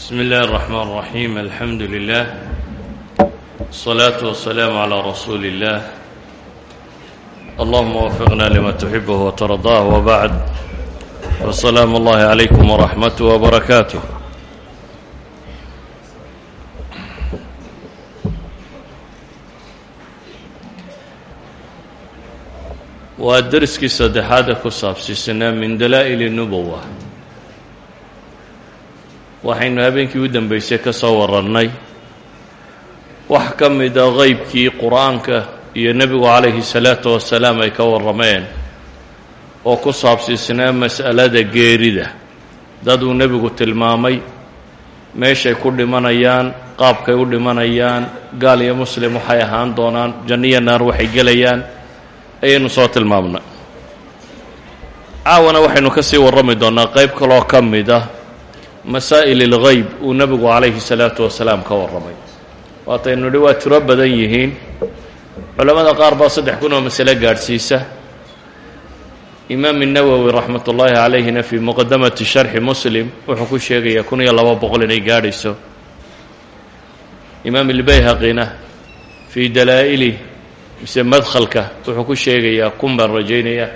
بسم الله الرحمن الرحيم الحمد لله الصلاة والسلام على رسول الله اللهم وفقنا لما تحبه وترضاه وبعد والسلام الله عليكم ورحمته وبركاته waa derskii saddexaada ku saabsiisanaa min dalaa'il الnubowa waxaynu habeenkii u dambeysay ka soo warannay. Wax ka mida qeybkii qur'aanka iyo nebigu calayhi salaatu wasalaam ay ka warrameen oo ku saabsiisnaa mas'alada geerida. Dad uu nebigu tilmaamay meeshay ku dhimanayaan qaabkay u dhimanayaan gaal iyo muslim waxay ahaan doonaan janniyo naar waxay gelayaan ayaynu soo tilmaamnay. Caawana waxaynu ka sii warrami doonnaa qayb kaloo ka mid ah masaa'il اlgeyb uu nebigu calayhi salaatu wasalaam ka warramay waataynu nidhi waa tiro badan yihiin culamada qaar baa saddex kun oo masale gaadhsiisa imaam الnawowi raxmat ullaahi calayhina fii muqadamati sharxi muslim wuxuu ku sheegayaa kun iyo laba boqol inay gaadhayso imaam ilbayhaqina fii dalaa'ili mise madkhalka wuxuu ku sheegayaa kun baan rajaynaya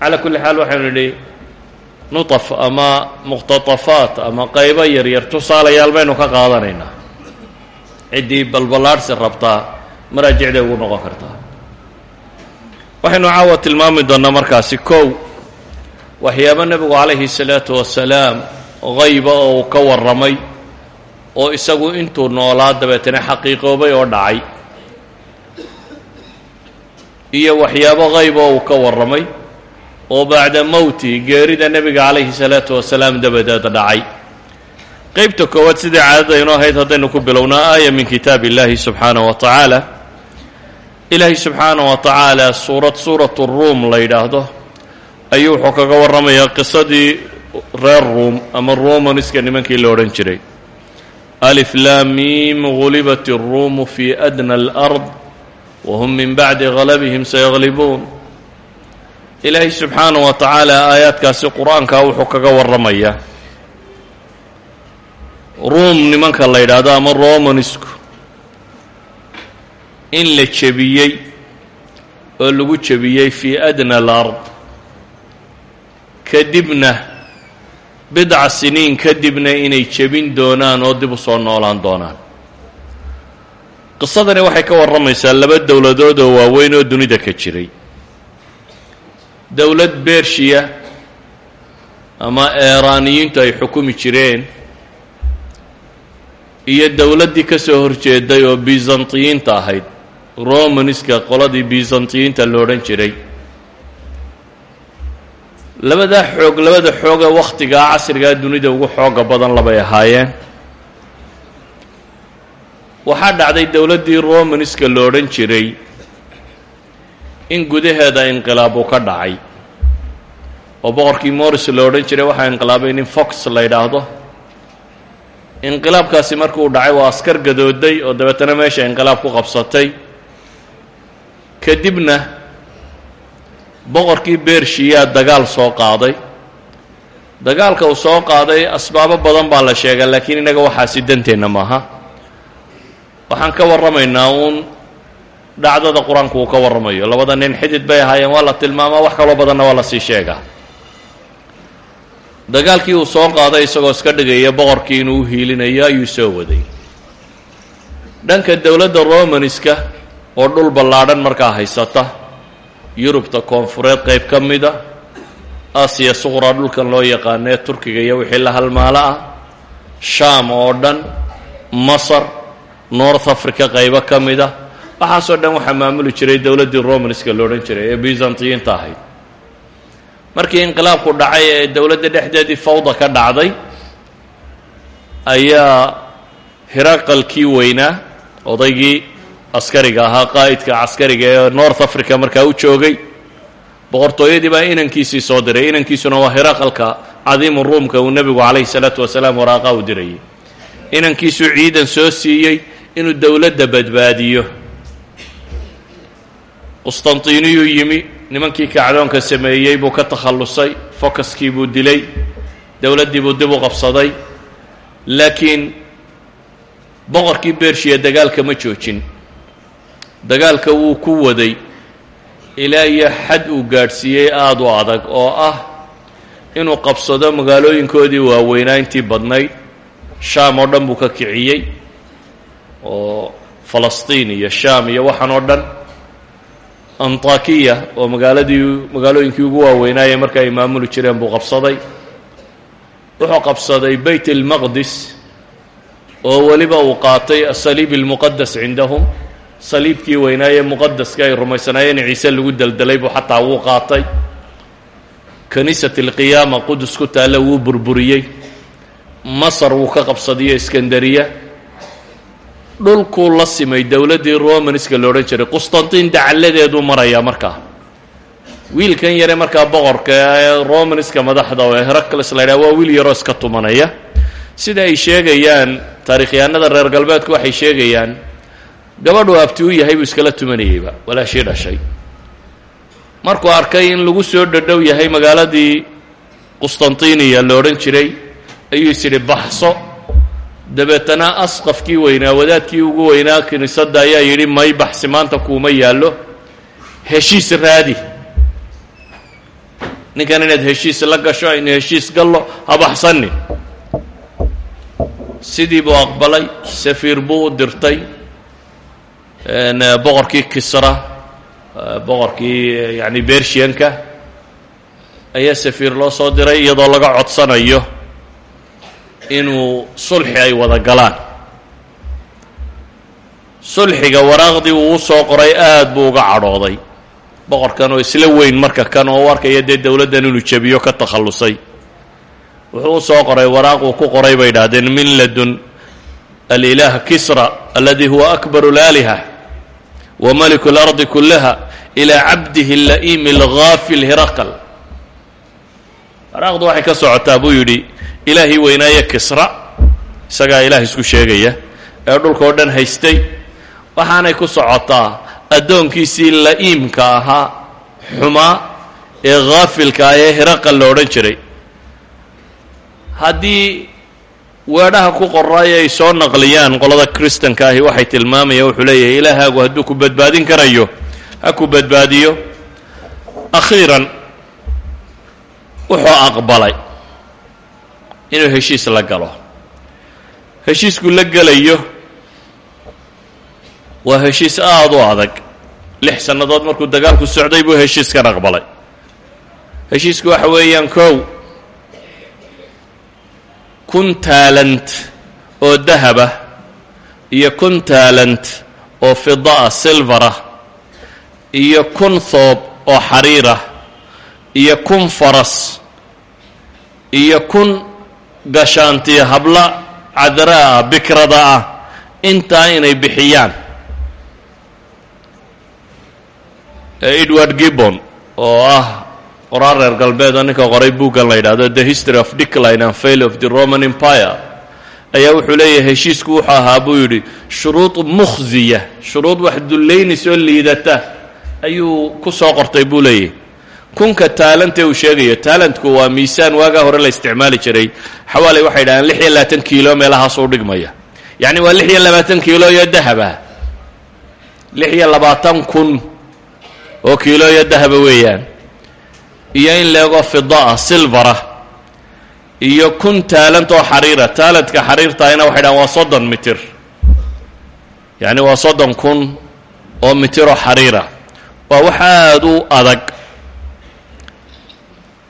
calaa kulli xaal waxaynu nidhi nuaf ama muqhtatafaat ama qaybo yaryar tusaalayaal baynu ka qaadanaynaa. Ciddii balballaadhsi rabtaa maraajicday ugu noqon kartaa. Waxaynu caawa tilmaami doonnaa markaasi kow waxyaabo nebigu calayhi salaatu wasalaam qayba oo uu ka warramay oo isagu intuu noolaa dabeetana xaqiiqoobay oo dhacay iyo waxyaabo qayba oo uu ka warramay oo bacda mowtihi geerida nebiga calayhi salaatu wasalaam dabadeed dhacay. Qeybta koowaad sidii caadada inoo ahayd haddaynu ku bilownaa aaya min kitaab illaahi subxaana wa tacaala. Ilaahi subxaana wa tacaala suurad suuratu ruum la yidhaahdo ayuu wuxuu kaga warramayaa qisadii reer ruum ama romaniska nimankii la odhan jiray. Alif laamiim gulibat iruumu fii adna alard wahum min bacdi galabihim sayaglibuun ilaahay subxaanaه wa tacaala aayaadkaasi qur'aankaa wuxuu kaga warramayaa ruum nimanka la yidhaahdo ama romanisku in la jebiyey oo lagu jebiyey fii adna alard. Kadibna bidca siniin kadibna inay jebin doonaan oo dib u soo noolaan doonaan. Qisadani waxay ka warramaysaa laba dowladood oo waaweyn oo dunida ka jiray dowlad bershiya ama eeraaniyiintu ay xukumi jireen iyo dowladdii ka soo horjeeday oo bizantiyiinta ahayd romaniska qoladii bizantiyiinta lo odhan jiray. Labadaa xoog labada xoog ee wakhtigaa casrigaa dunida ugu xooga badan labay ahaayeen. Waxaa dhacday dowladdii romaniska lo odhan jiray in gudaheeda inqilaab uu ka dhacay. Oo boqorkii morris lo odhan jiray waxaa inqilaabay nin fox la yidhaahdo. Inqilaabkaasi markuu dhacay waa askar gadooday oo dabeetana meesha inqilaab ku qabsatay. Kadibna boqorkii bershiyaa dagaal soo qaaday. Dagaalka uu soo qaaday asbaabo badan baa la sheegaa laakiin innaga waxaasi danteenna maaha. Waxaan ka warramaynaa uun dhacdada qur'aanku uu ka warramayo. Labada nin xidid bay ahaayeen waa la tilmaamaa wax kaloo badanna waa la sii sheegaa. Dagaalkii uu soo qaaday isagoo iska dhigaya boqorkii inuu u hiilinayo ayuu soo waday. Dhanka dowladda romaniska oo dhul ballaadhan markaa haysata yurubta koonfureed qayb ka mida aasiya suqra dhulkan loo yaqaanee turkiga iyo wixii la halmaalo ah shaam oo dhan masar north africa qaybo ka mid a waxaasoo dhan waxaa maamuli jiray dowladdii romanska lo odhan jiray ee byzantiyiinta ahayd. Markii inqilaabku dhacay ee dowladda dhexdeedii fawda ka dhacday ayaa hiraqalkii weynaa odaygii askariga ahaa qaa'idka caskariga ee north africa markaa u joogay. Boqortooyadii baa inankiisii soo diray inankiisuna waa hiraqalka cadiimu ruumka uu nebigu calayhi salaatu wasalaam waraaqa u dirayay. Inankiisuu ciidan soo siiyey inuu dowladda badbaadiyo qustantiiniyuu yimi nimankii kacdoonka sameeyey buu ka takhallusay fokaskii buu dilay dowladdii buu dib u qabsaday laakiin boqorkii bershiya dagaalka ma joojin. Dagaalka wuu ku waday ilaa iyo xad uu gaadhsiiyey aada u adag oo ah inuu qabsado magaalooyinkoodii waaweynaa intii badnayd. Shaam oo dhan buu ka kiciyey oo falastiin iyo shaam iyo waxaan oo dhan antakiya oo magaaladii magaalooyinkii ugu waaweynaaye marka ay maamuli jireen buu qabsaday wuxuu qabsaday bayt اlmaqdis oo weliba uu qaatay asaliib اlmuqadas cindahum saliibkii weynaaye muqadaska ay rumaysanaayeen ciise lagu deldelay buu xataa wuu qaatay kaniisat اlqiyaama qudus ku taalla wuu burburiyey masar wuu ka qabsadiyo iskandariya dhulkuu la simay dowladdii romanska la odhan jiray qustantiin dacalladeeduu marayaa markaa. Wiilkan yare markaa boqorka ee romanska madaxda oo heracles la ydhaha waa wiil yaroo iska tumanaya. Sida ay sheegayaan taarikhyahanada reer galbeedku waxay sheegayaan gabadhuu abti u yahay buu iskala tumanayeyba walaashii dhashay. Markuu arkay in lagu soo dhadhow yahay magaaladii qustantiniya la odhan jiray ayuu is idhi baxso dabeetana asqafkii weynaa wadaadkii ugu weynaa kiniisadda ayaa yidhi may baxsi maanta kuuma yaallo. Heshiis raadi. Ninkan inaad heshiis la gasho aynu heshiis gallo ha baxsanin sidii buu aqbalay safiir buu u dirtay boqorkii kisra boqorkii yani bershianka ayaa safiir loo soo diray iyadoo laga codsanayo inuu sulxi ay wada galaan. Sulxiga waraaqdii uu u soo qoray aad buu uga cadhooday. Boqorkan oo isla weyn marka kan oo u arkaya dee dowladdan inuu jebiyo ka takhallusay. Wuxuu u soo qoray waraaq uu ku qoray bay idhaahdeen min ladun alilaah kisra aladi huwa akbaru laaliha wa maliku اlardi kulaha ilaa cabdihi la'iimi algaafil hiraql waraaqdu waxay ka socotaa buu yidhi ilaahii weynaaye kisra isagaa ilaah isku sheegaya ee dhulka oo dhan haystay waxaanay ku socotaa addoonkiisii la'iimka ahaa xumaa ee haafilka ah ee hiraqal la odhan jiray. Haddii weedhaha ku qoraayo ay soo naqliyaan qolada kristanka ahi waxay tilmaamayaan wuxuu leeyahay ilaahaagu hadduu ku badbaadin karayo ha ku badbaadiyo akhiiran wuxuu aqbalay inuu heshiis la galo. Heshiisku la gelayo waa heshiis aada u adag. Lix sannadood markuu dagaalku socday buu heshiiskan aqbalay. Heshiisku waxa weeyaan kow kun taalant oo dahaba iyo kun taalant oo fidaa silvarah iyo kun thoob oo xariirah iyo kun faras iyo kun gashaantiya habla cadraa ah bikrada ah intaa inay bixiyaan. Edward gibbon oo ah qoraal reer galbeeda ninka qoray buuggan la yidhahdo the history of decline and fail of the roman empire ayaa wuxuu leeyahay heshiisku wuxuu ahaa buu yidhi shuruud mukhziya shuruud wax dullaynaysa oo liidata ayuu ku soo qortay buu leeyahay kunka taalante uu sheegayo taalantku waa miisaan waagaa hore la isticmaali jiray. Xawaaley waxay dhahaan lix iyo labaatan kiilo meelahaasuu dhigmaya. Yacni waa lix iyo labaatan kiilo iyo dahaba. Lix iyo labaatan kun oo kiilo iyo dahaba weeyaan. Iyo in leego fidaa silvara. Iyo kun taalant oo xariira. Taalantka xariirtaayna waxay dhahaan waa soddon mitir. Yacni waa soddon kun oo mitir oo xariira. Waa wax aada u adag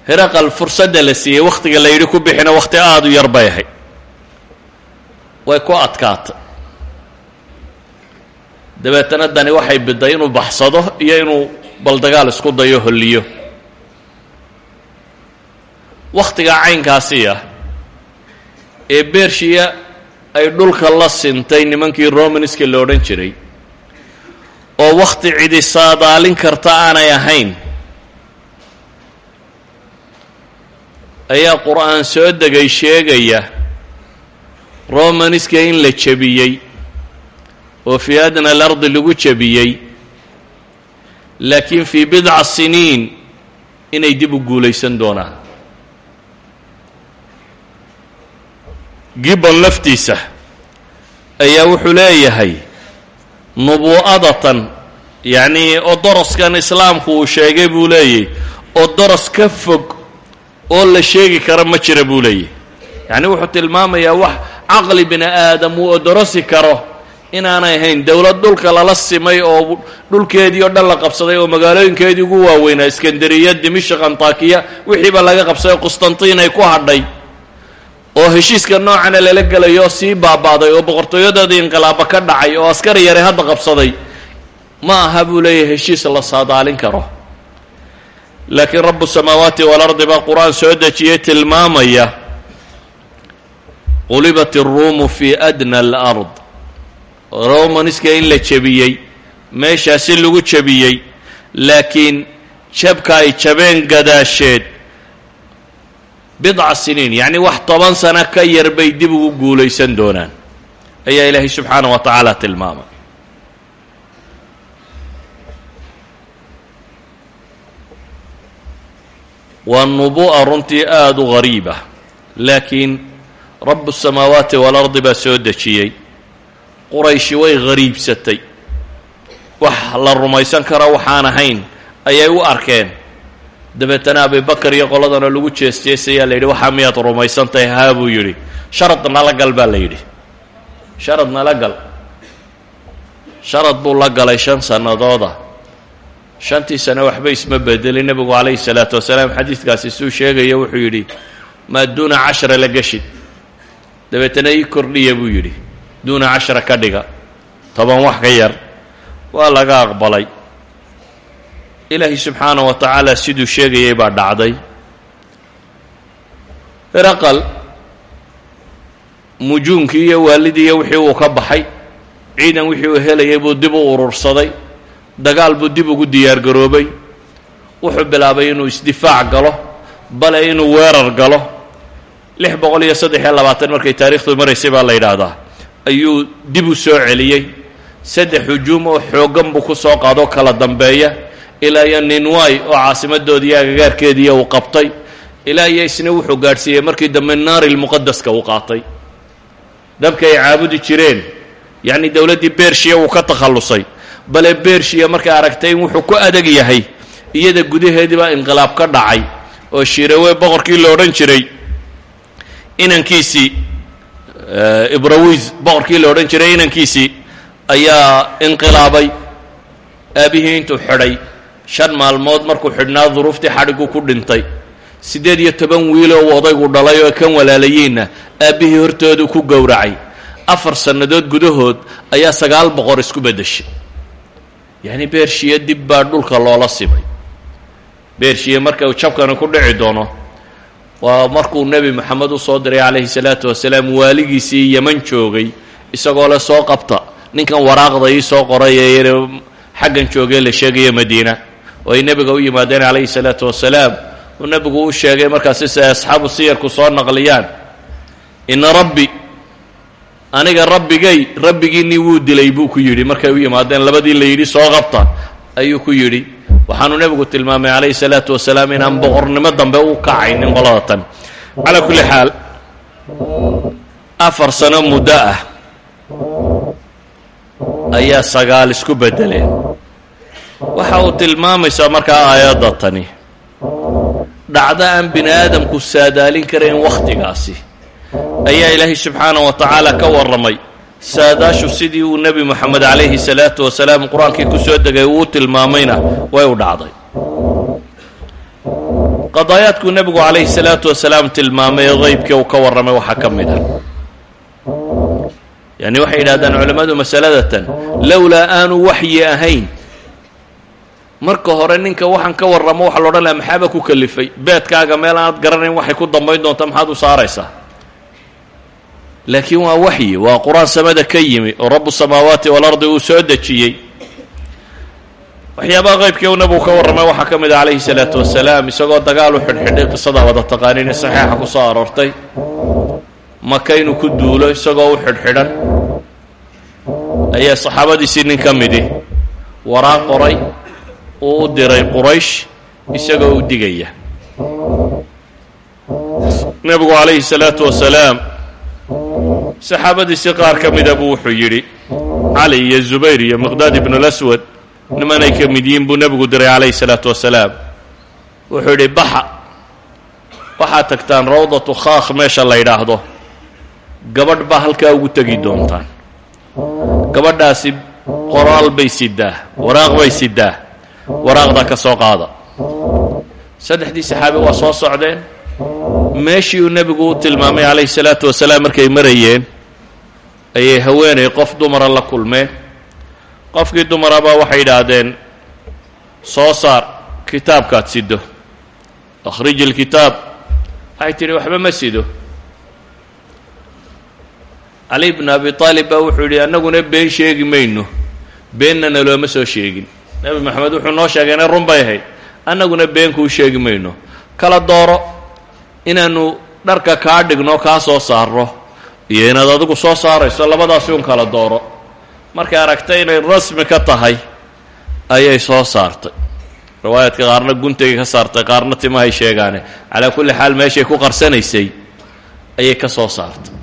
hiraqal fursadda la siiyey wakhtiga la yidhi ku bixina wakhti aada u yar bay ahayd way ku adkaatay. Dabeetana dani waxay biday inuu baxsado iyo inuu bal dagaal isku dayo holliyo. Wakhtigaa caynkaasi ah ee bershiya ay dhulka la sintay nimankii romanska la odhan jiray oo wakhti cidi saadaalin karta aanay ahayn ayaa qur'aan soo degay sheegaya romanska in la jebiyey oo fii adna alardi lagu jebiyey laakiin fii bidca siniin inay dib u guulaysan doonaan. Gibbon laftiisa ayaa wuxuu leeyahay nubuu'adatan yacnii odoroskan islaamku uu sheegay buu leeyahy odoros ka fog oo la sheegi kara ma jira buu leeyahy yacni wuxuu tilmaamayaa wax caqli bini aadam uu odorosi karo inaanay ahayn. Dowlad dhulka lala simay oo dhulkeedii oo dhan la qabsaday oo magaalooyinkeedii ugu waaweynaa. Iskandariya dimishaq antakiya wixiiba laga qabsaday qustantiin ay ku hadhay. Oo heshiiska noocana lala gelayo sii baaba'day oo boqortooyadoodii inqilaaba ka dhacay oo askari yare hadda qabsaday. Ma aha buu leeyahay heshiis la saadaalin karo laakiin rabu samaawaati waalardi baa qur'aan soo dejiyey tilmaamaya qulibat iruumu fi adna alard. Romanska in la jebiyey meeshaasi lagu jebiyey laakiin jabka ay jabeen gadaasheed bidca siniin yacni wax toban sano ka yar bay dib ugu guulaysan doonaan ayaa ilaahay subxaanah wa tacaala tilmaamay waa nubu'a runtii aada u gariiba laakiin rabu الsamaawaati waalardi baa soo dejiyey qurayshi way gariibsatay wax la rumaysan karo waxaan ahayn ayay u arkeen dabeetana abibakar iyo qoladana lagu jeesjeesayaa la yidhi waxaa miyaad rumaysantahay haa buu yidhi sharad nala gal baa la yidhi sharad nala gal sharad buu la galay shan sannadooda shantii sane waxba isma bedelin. Nebigu calayhi salaatu wasalaam xadiidkaasi suu sheegaya wuxuu yidhi maa duuna cashra la geshid. Dabeetana ii kordhiya buu yidhi duuna cashra ka dhiga toban wax ka yar waa laga aqbalay. Ilaahay subxaanah wa tacaala siduu sheegayay baa dhacday. Raqal mujuunkii iyo waalidii iyo wixii uu ka baxay ciidan wixii uu helayay buu dib u urursaday dagaal buu dib ugu diyaar garoobay. Wuxuu bilaabay inuu isdifaac galo bale inuu weerar galo. Lix boqol iyo saddex iyo labaatan markay taarikhdu maraysay baa la yidhaahdaa. Ayuu dib u soo celiyey. Saddex hujuum oo xooggan buu ku soo qaadoo kala dambeeya. Ilaa iyo ninway oo caasimadoodii agagaarkeediiya uu qabtay. Ilaa iyo isna wuxuu gaadhsiiyey markii dambe naari lmuqadaska uu qaatay. Dabka ay caabudi jireen yacni dowladdii bershiya wuu ka takhallusay bale bershiya markay aragtay in wuxuu ku adag yahay iyada gudaheediibaa inqilaab ka dhacay oo shirawe boqorkii la odhan jiray. Inankiisii ibrawiz boqorkii la odhan jiray inankiisii ayaa inqilaabay aabihii intuu xidhay. Shan maalmood markuu xidhnaa duruuftii xadhigu ku dhintay. Siddeed iyo toban wiiloo odaygu dhalay oo kan walaalayiinna aabbihii hortoodu ku gowracay. Afar sannadood gudahood ayaa sagaal boqor isku beddeshay yacni bershiya dib baa dhulka loola simay bershiya marka uu jabkani ku dhici doono waa markuu nebi moxamed u soo diray calayhi salaatu wasalaam waaligiisii yeman joogay isagoo le soo qabta. Ninkan waraaqda ii soo qoray ee xaggan joogee la sheegaya madiina. Oo ay nebiga u yimaadeen calayhi salaatu wasalaam. Uu nebigu u sheegay markaasi si ay asxaabu siyarku soo naqliyaan ina rabbi aniga rabbigay rabbigiinii wuu dilay buu ku yidhi. Markay u yimaadeen labadii la yidhi soo qabta ayuu ku yidhi. Waxaanu nebigu tilmaamay calayhi salaatu wasalaam inaan boqornimo dambe u kacaynin qolada tan calaa kulli xaal afar sano muddo ah ayaa sagaal isku beddeleen. Waxa uu tilmaamaysaa markaa aayadda tani. Dhacdo aan bini aadamku saadaalin karayn wakhtigaasi ayaa ilaahay subxaanah wa tacaala ka warramay. Saadaashu sidii uu nebi moxamed calayhi salaatu wasalaam qur'aankii ku soo degay uu tilmaamayna way u dhacday. Qadaayaadkuu nebigu calayhi salaatu wasalaam tilmaamay ee qeybkii uu ka warramay waxaa ka mid ah yani waxay yidhahdaan culammadu masaladatan lowlaa aanu waxyi ahayn. Marka hore ninka waxaan ka warramo waxa la odhan laha maxaaba ku kalifay? Beedkaaga meel aanaad garanayn waxay ku dambayn doonta maxaad u saaraysaa laakiin waa waxyi waa qur'aan samada ka yimi oo rabu samaawaati waalardi uu soo dejiyey. Waxyaabaha qeybkii uu nabigu ka warramay waxaa ka mid ah calayhi salaatu wasalaam isagoo dagaal u xidhxidhay qisada wada taqaaniin ee saxiixa ku soo aroortay. Maka inuu ku duulo isagoo u xidhxidhan. Ayaa saxaabadiisii nin ka midi waraa qoray uu u diray quraysh isagoo u digaya. Nebigu calayhi salaatu wasalaam saxaabadiisii qaar ka mida buu wuxuu yidhi cali iyo zubayr iyo miqdaad ibnulaswad nimanay ka mid yihiin buu nebigu diray calayhi salaatu wasalaam. Wuxuu yidhi baxa waxaad tagtaan rawdatu khaakh meesha la yidhaahdo. Gabadh baa halkaa ugu tegi doontaan. Gabadhaasi qoraal bay sidaa waraaq bay sidaa waraaqda ka soo qaada. Saddexdii saxaabi waa soo socdeen meeshii uu nebigu u tilmaamay calayhi salaatu wasalaam markay marayeen ayay haweenay qof dumara la kulmeen. Qofkii dumarabaa waxay yidhaahdeen soo saar kitaabkaad sido akhrij ilkitaab waxay tidhi waxba ma sido cali bn abi aalib baa wuxuu yidhi annaguna been sheegi mayno. Beennana looma soo sheegin. Nebi moxamed wuxuu noo sheegay inay run bay ahayd. Annaguna been kuu sheegi mayno. Kala dooro inaannu dharka kaa dhigno kaa soo saarno. Iyo inaad adigu soo saarayso labadaasi un kala dooro. Markay aragtay inay rasmi ka tahay ayay soo saartay. Riwaayaadka qaarna guntayga ka saartay qaarna timahay sheegaane. Calaa kulli xaal meeshay ku qarsanaysay ayay ka soo saartay.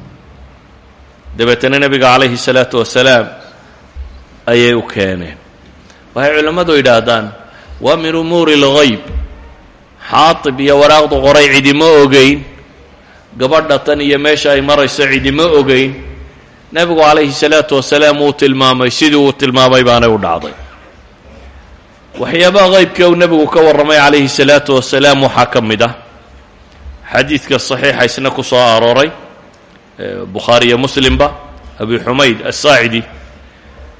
Dabeetana nebiga calayhi salaatu wasalaam ayay u keeneen. Waxay culimmadu yidhaahdaan waa min umuuri اlgayb xaatib iyo waraaqdu qoray cidima ogeyn. Gabadha tan iyo meesha ay marayso cidima ogeyn. Nebigu calayhi salaatu wasalaam wuu tilmaamay sidii uu tilmaamay baanay u dhacday. Waxyaabaha qaybka uu nebigu ka warramay calayhi salaatu wasalaam waxaa ka mid ah xadiidka saxiixa isna ku soo arooray bukhaari iyo muslimba abi xumayd asaacidi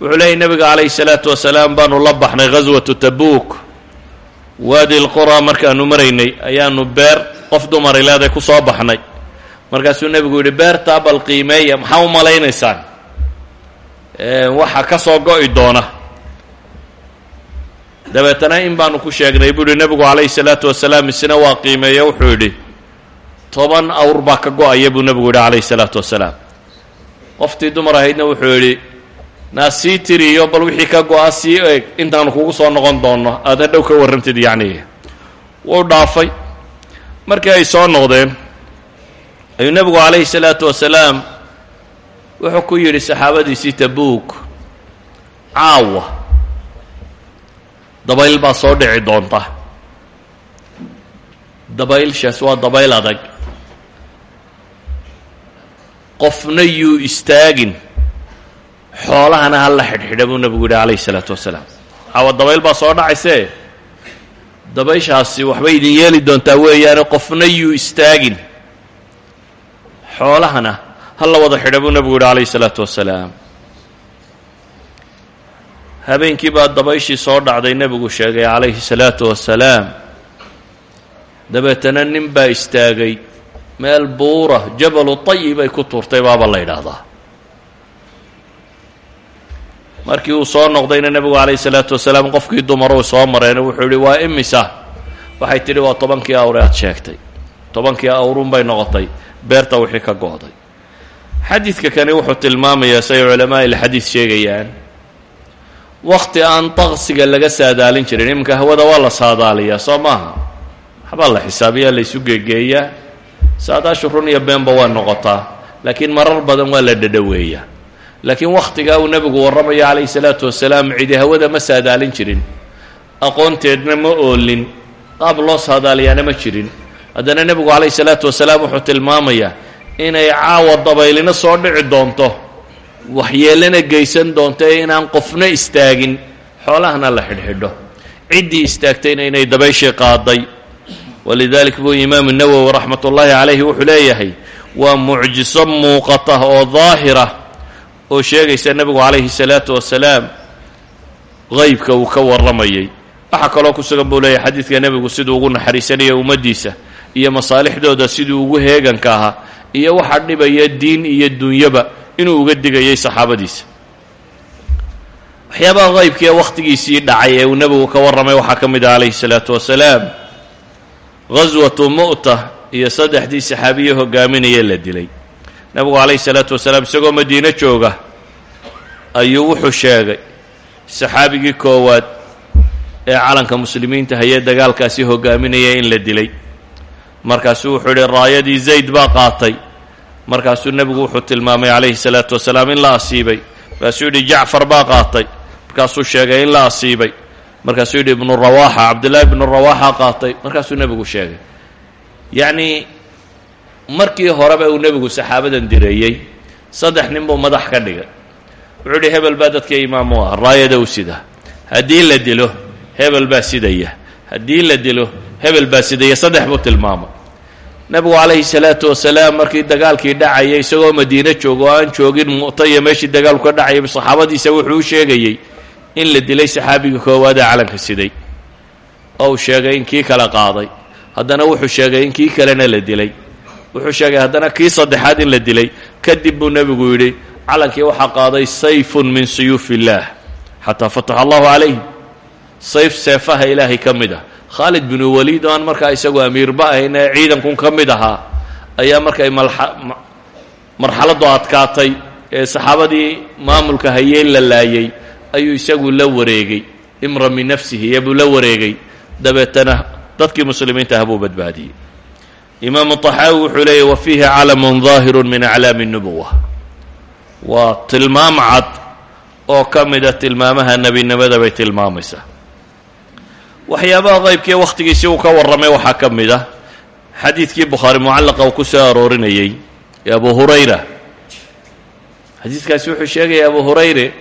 wuxuu leeyay nebiga calayhi salaatu wasalaam baanu la baxnay ghaswatu tabuuk waadi lqura markaanu maraynay ayaanu beer qof dumari leeday ku soo baxnay. Markaasuu nebigu yidhi beertaa bal qiimeeya maxaa u malaynaysaan waxa ka soo go'i doona. Dabeetana in baanu ku sheegnay buu yihi nebigu calayhi salaatu wasalaam isna waa qiimeeye wuxuu yidhi. Toban awr baa ka go'aya buu nebigu yidhi calayhi salaatu wasalaam. Qoftii dumar ahaydna wuxuu yidhi naa sii tiriyo bal wixii ka go-a sii eeg intaanu kugu soo noqon doonno. Aad hadhow ka warrantid yacni. Wuu dhaafay. Markii ay soo noqdeen ayuu nebigu calayhi salaatu wasalaam wuxuu ku yidhi saxaabadiisii tabuuk caawa dabayl baa soo dhici doonta. Dabaylshaas waa dabayl adag. Qofna yuu istaagin xoolahana ha la xidhxidha buu nebigu yidhi calayhi salaatu wasalaam. Caawa dabayl baa soo dhacaysee. Dabayshaasi waxbay idin yeeli doontaa weeyaane qofna yuu istaagin. Xoolahana ha la wada xidha buu nebigu yidhi calayhi salaatu wasalaam. Habeenkii baa dabayshii soo dhacday nebigu sheegay calayhi salaatu wasalaam. Dabeetana nin baa istaagay. Meel buura jabalu tayib ay ku tuurtay baaba la yidhaahdaa markii uu soo noqdayna nebigu calayhi salaatu wasalaam qofkii dumaruu soo mareena wuxuu yidhi waa imisa? Waxay tidhi waa tobankii awre aad sheegtay. Tobankii awrun bay noqotay. Beerta wixii ka go'day. Xadiidka kani wuxuu tilmaamayaa say culamaa ilxadiid sheegayaan wakti aan taqsiga laga saadaalin jirin iminka hawada waa la saadaaliyaa soo maaha. Waxbaa la xisaabiyaa la ysu geegeeyaa. Saadaashu run iyo beenba waa noqotaa laakiin marar badan waa la dhadhoweeyaa laakiin wakhtigaa uu nebigu warramayo calayhi salaatu wasalaam cidi hawada ma saadaalin jirin. Aqoonteedna ma oolin. Qaab loo saadaaliyaana ma jirin. Haddana nebigu calayhi salaatu wasalaam wuxuu tilmaamayaa inay caawa dabaylina soo dhici doonto. Waxyeelana geysan doonto ee inaan qofna istaagin. Xoolahana la xidhxidho. Ciddii istaagtayna inay dabayshii qaaday. Walidalik buu imaamu nawowi raxmat ullaahi calayhi wuxuu leeyahay waa mucjiso muuqata oo daahira oo sheegaysa nebigu calayhi salaatu wasalaam qaybka uu ka warramayay. Waxaa kaloo ku sugan buu leeyahay xadiidka nebigu siduu ugu naxariisanaya ummaddiisa iyo masaalixdooda siduu ugu heeganka ahaa iyo waxa dhibaya diin iyo dunyaba inuu uga digayay saxaabadiisa. Waxyaabaha qaybkii ee wakhtigiisii dhacay ee uu nebigu ka warramay waxaa ka mid ah calayhi salaatu wasalaam ghaswatu mu'ta iyo saddexdii saxaabiye hogaaminaya la dilay nebigu calayhi salaatu wasalaam isagoo madiino jooga ayuu wuxuu sheegay saxaabigii koowaad ee calanka muslimiinta hayee dagaalkaasi hogaaminaya in la dilay. Markaasuu wuxuu idhi raayadii zayd baa qaatay. Markaasuu nebigu wuxuu tilmaamay calayhi salaatu wasalaam in la asiibay. Markaasuu yidhi jacfar baa qaatay. Markaasuu sheegay in la asiibay. Markaasuu yidhi ibnu rawaaxa cabdullaahi ibnu rawaaxa qaatay. Markaasuu nebigu sheegay. Yacnii markii horeba uu nebigu saxaabadan direeyey. Saddex nin buu madax ka dhigay. Wuxuu yidhi hebel baa dadka imaam u ah raayada u sida. Haddii la dilo hebel baa sidaya. Haddii la dilo hebel baa sidaya. Saddex buu tilmaamay. Nebigu calayhi salaatu wasalaam markii dagaalkii dhacayay isagoo madiine jooga oo aan joogin mu'ta iyo meeshii dagaalku ka dhacayay saxaabadiisa wuxuu sheegayey in la dilay saxaabiga koowaad ee calanka siday. Oo uu sheegay in kii kale qaaday. Haddana wuxuu sheegay in kii kalena la dilay wuxuu sheegay haddana kii saddexaad in la dilay. Kadib buu nebigu yidhi calankii waxaa qaaday sayfun min suyuuf illaah xataa fataxa allahu calayhim sayf seefaha ilaahay ka mid ah. Khaalid binu waliid oo aan markaa isagu amiirba ahayn ee ciidankun ka mid ahaa ayaa markay marxaladdu adkaatay ee saxaabadii maamulka hayeen la laayay ayuu isagu la wareegay. Imra min nafsihi iyobuu la wareegay. Dabeetana dadkii muslimiinta ah badbaadiyey imaamu طaxaawi wuxuu leeyay wa fiihi calamun ظaahiru min aclaami الnubuwa waa tilmaam cad oo ka mida tilmaamaha nebinimada bay tilmaamaysaa waxyaabaha qaybkii wakhtigiisii uu ka warramay waxaa ka mid ah xadiidkii bukhaari mucallaqa uu ku soo aroorinayey ee abu hurayra xadiidkaasi wuxuu sheegaya abu hurayre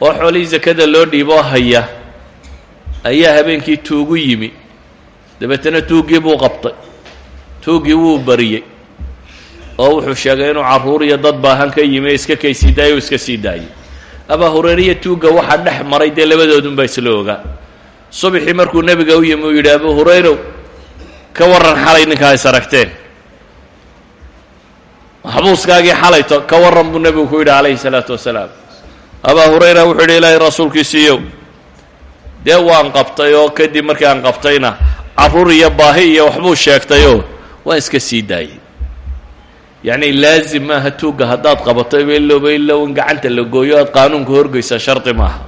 oo xoolihii sakada loo dhiiboo haya ayaa habeenkii tuugu yimi dabeetana tuuggii buu qabtay tuuggii wuu bariyey oo wuxuu sheegay inuu carruur iyo dad baahan ka yimi iska kay sii daayay o iska sii daayay abaa hurayriya tuugga waxaa dhex maray dee labadoodunbaa isla ogaa subaxii markuu nebiga u yimi uu yidhi abu hurayrow ka warran xalay ninkaa is aragteen. Maxbuuskaagii xalayto ka warran buu nebigu ku yidhi calayhi salaatu wasalaam. Abaa hurayra wuxuu yidhi ilaahay rasuulkiisiiyow dee waan qabtay oo kadib markii aan qabtayna carruur iyo baahi iyo waxbuu sheegtayoo waan iska sii daayey. Yacni laazim maaha tuugga haddaad qabato iloba ilow in gacanta la gooyo aad qaanuunka horgeysaa shardi maaha.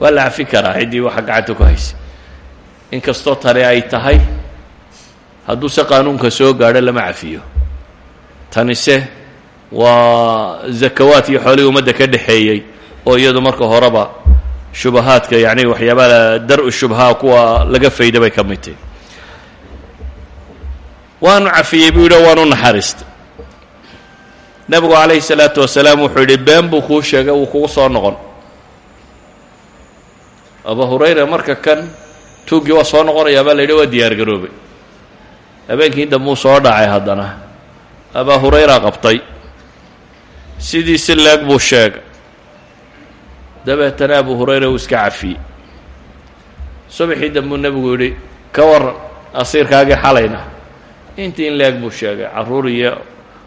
Waa la cafi karaa ciddii gacanta ku haysa. Inkastoo tani ay tahay hadduuse qaanuunka soo gaadho lama cafiyo. Tanise waa zakawaad iyo xoolihii ummadda ka dhexeeyey oo iyadu marka horeba shubahaadka yacni waxyaabaha dar-u shubhaa kuwa laga fayda bay waanu cafiyey buu yidhi waanu naxariistay. Nebigu calayhi salaatu wasalaam wuxuu yidhi been buu kuu sheegay wuu kugu soo noqon. Abu hurayra marka kan tuuggii waa soo noqonayaa baa la yidhi waa diyaar garoobay. Habeenkii dambuu soo dhacay haddana. Abaa hurayra qabtay. Sidii si leeg buu sheegay. Dabeetana abu hurayra uu iska cafiyey. Subaxii dambuu nebigu yidhi ka warran asiirkaagii xalayna intii in leeg buu sheegay carruur iyo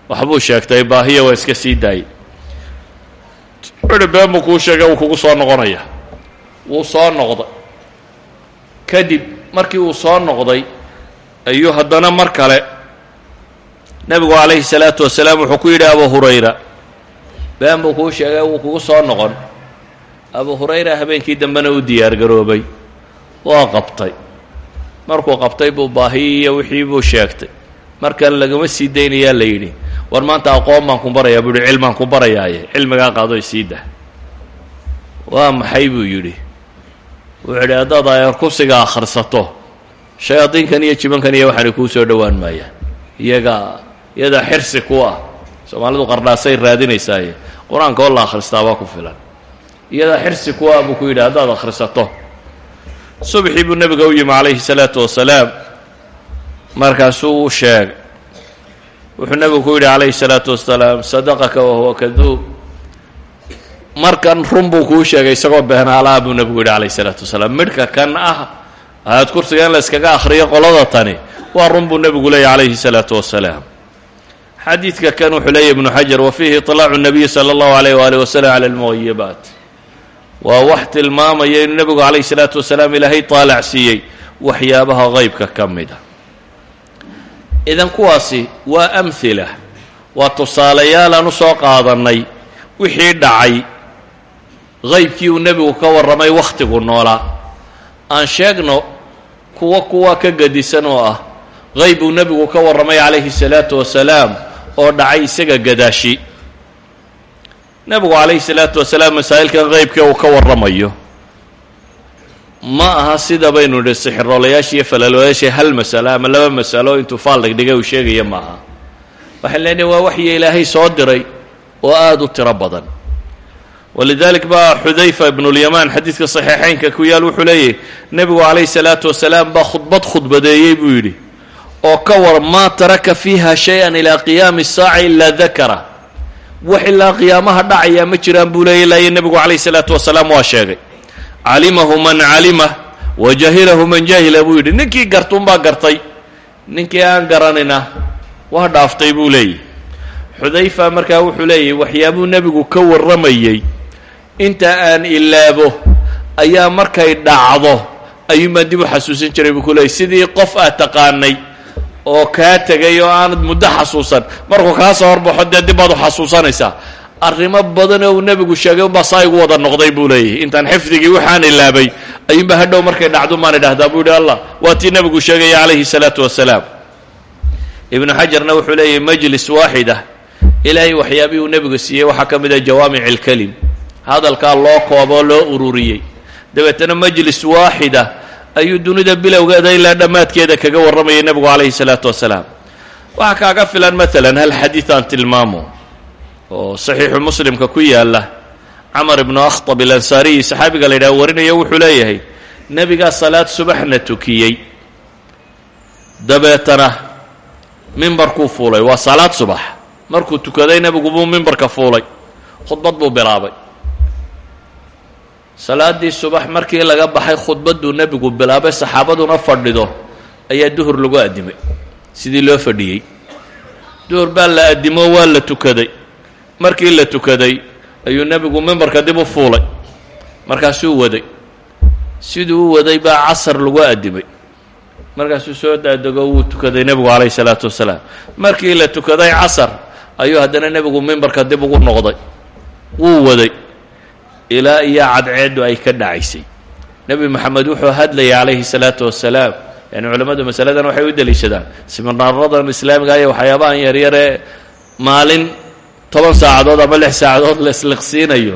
waxbuu sheegtay baahiya waa iska sii daayey wuxuuhi buu kuu sheegay wuu kugu soo noqonaya. Wuu soo noqday. Kadib markii uu soo noqday ayuu haddana mar kale nebigu calayhi salaatu wasalaam wuxuu ku yidhi abu hurayra. Been buu kuu sheegay wuu kugu soo noqon. Abu hurayra habeenkii dambena u diyaar garoobay. Waa qabtay. Markuu qabtay buu baahiyi iyo wixii buu sheegtay markan lagama sii daynayaa la yidhi war maanta aqoon baan ku barayaa buu yihi cilmaan ku barayaaye cilmigaa qaado dah. Waa maxay? buu yidhi. Wuxuu idhi haddaad ayar kursiga akhrisato shayaadiinkan iyo jibankan iyo waxaanay kuu soo dhowaan maayaan iyaga iyadaa xirsi ku ah. Soomaalidu qardhaasay raadinaysaaye. Qur'aanka oo la akhristaabaa ku filan. Iyadaa xirsi ku ah buu ku yidhi haddaad akhrisato. Subaxii buu nebiga u yimi calayhi salaatu wasalaam markaasuu u sheegay wuxuu nebigu ku yidhi calayhi salaatu wasalaam sadaqaka wahuwa kaduub markan run buu kuu sheegay isagoo beenaalaha buu nebigu yidhi calayhi salaatu wasalaam midhka kan ah aad kursiga in la akhriyo qolada tani. Waa run buu nebigu leeyahy calayhi salaatu wasalaam xadiidka kan wuxuu leeyahy ibnu xajar wa fiihi iطlaacu nabiyi sala allahu alayh waalih wasalam cala almugayibaat waa wax tilmaamaya inuu nebigu calayhi salaatu wasalaam ilaahay siiyey waxyaabaha qeybka ka mida idan kuwaasi waa amhila waa tusaalayaal aan u soo qaadannay wixii dhacay qeybkii uu nebigu ka warramay wakhtigu noolaa aan sheegno kuwo kuwa ka gadisan oo ah qeyb uu nebigu ka warramay calayhi salaatu wasalaam oo dhacay isaga gadaashi. Nebigu calayhi salaatu wasalaam masaa'ilkan qeybkee uu ka warramayo ma aha sida baynu nidhi sixiroolayaasha iyo falaloyaasha hal masalo ama laba masalo intuu faal dhigdhigay uu sheegaya ma aha. Waxaan leenahay waa waxyi ilaahay soo diray oo aada u tiro badan. Walidalik baa xudayfa ibnulyamaan xadiidka saxiixaynka ku yaal wuxuu leeyahy nebigu calayhi salaatu wasalaam baa khudbad khudbadeeyey buu yidhi oo ka war maa taraka fiiha shay-an ilaa qiyaami saaca ilaa dakara. Wax ilaa qiyaamaha dhacayaa ma jiraan buu leeyay ilaa iyo nebigu calayhi salaatu wasalaam waa sheegay calimahu man calimah wa jahilahu man jahila buu yidhi ninkii gartuunbaa gartay ninkii aan garanina waa dhaaftay buu leeyahy. Xudayfa markaa wuxuu leeyahy waxyaabuu nebigu ka warramayey inta aan ilaabo ayaa markay dhacdo ayuunbaan dib u xasuusan jiray buu ku leeyay sidii qof aad taqaanay oo kaa tegay oo aanad muddo xasuusan markuu kaa soo horbaxo dee dib baad u xasuusanaysaa arrimo badan oo nebigu sheegay unbaa saa igu wada noqday buu leeyahy intaan xifdigii waxaan ilaabay. Ayuunba hadhow markay dhacdo maan idhahdaa buu yidhi allah waa tii nebigu sheegaya calayhi salaatu wasalaam ibnu xajarna wuxuu leeyahy majlis waaxida ilaahay waxyaabihii uu nebigu siiyey waxaa ka mid ah jawaamic alkelim hadalkaa loo kooboo loo ururiyey. Dabeetana majlis waaxida ayuu dunida bilowgeeda ilaa dhammaadkeeda kaga warramayay nebigu calayhi salaatu wasalaam waxaa kaaga filan maalan hal xadiid aan tilmaamo oo saxiixu muslimka ku yaalla camar ibnu akhtab alansaariyi saxaabiga la yidhaha warinayo wuxuu leeyahay nebigaa salaad subaxna tukiyey. Dabeetana mimbarkuu fuulay waa salaad subax. Markuu tukaday nebigu buu mimbarka fuulay. Khudbad buu bilaabay. Salaaddii subax markii laga baxay khudbadduu nebigu bilaabay saxaabaduna fadhido ayaa duhur lagu addimay sidii loo fadhiyey. Duhur baa la addimo waa la tukaday markii la tukaday ayuu nebigu mimbarka dib u fuulay. Markaasuu waday. Siduu u waday baa casar lagu addimay markaasuu soo daadego wuu tukaday nebigu calayhi salaatu wasalaam. Markii la tukaday casar ayuu haddana nebigu mimbarka dib ugu noqday. Wuu waday. Ilaa iyo cadceeddu ay ka dhacaysay. Nebi moxamed wuxuu hadlayay calayhi salaatu wasalaam. Yani culammadu masaladan waxay u deliishadaan siminaaradan islaamiga iyo waxyaabahan yaryaree maalin toban saacadood ama lix saacadood la isliqsiinayo.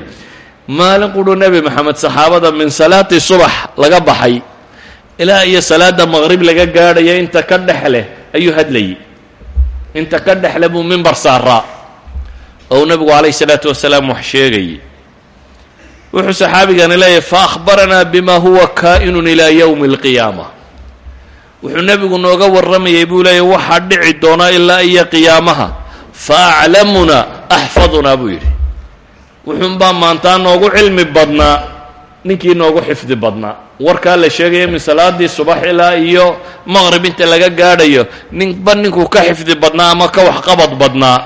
Maalin qudhuu nebi moxamed saxaabada min salaati subax laga baxay ilaa iyo salaada maqrib laga gaadhayo inta ka dhex leh ayuu hadlayay. Inta ka dhexle buu mimbar saaraa. Ou nebigu calayhi salaatu wasalaam wax sheegayay wuxuu saxaabigani leeyahy faahbaranaa bima huwa kaa'inun ilaa yowmi alqiyaama wuxuu nebigu nooga warramayay buu leeyahy waxaa dhici doona ilaa iyo qiyaamaha. Fa aclamunaa axfadunaa buu yidhi. Wuxuunbaa maantaa noogu cilmi badnaa ninkii noogu xifdi badnaa. Warkaa la sheegaya min salaadii subax ilaa iyo maqrib inta laga gaadhayo ninba ninkuu ka xifdi badnaa ama ka waxqabad badnaa?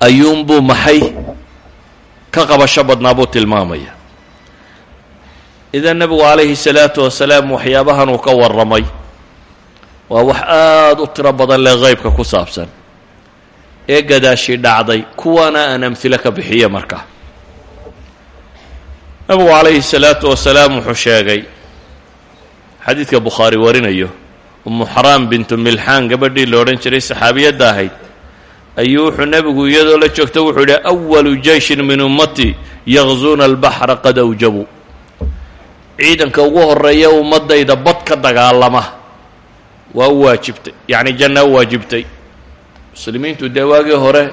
Ayuunbuu maxay? Ka qabasho badnaa buu tilmaamaya. Idan nebigu calayhi salaatu wasalaam waxyaabahan uu ka warramay. Waa wax aada u tiro badan leh qeybka ku saabsan ee gadaashii dhacday kuwana aan amhilo ka bixiya marka. Nebigu calayhi salaatu wasalaam wuxuu sheegay xadiidka bukhaari warinayo umu xaraam bintu milxaan gabadhii la odhan jiray saxaabiyadda ahayd ayuu wuxuu nebigu iyadoo la joogto wuxuu yidhi awalu jeyshin min ummati yaqzuuna albaxra qad awjabuu ciidanka ugu horreeya ummaddayda bad ka dagaalama waa u waajibtay yacni janna u waajibtay muslimiintu dee waagii hore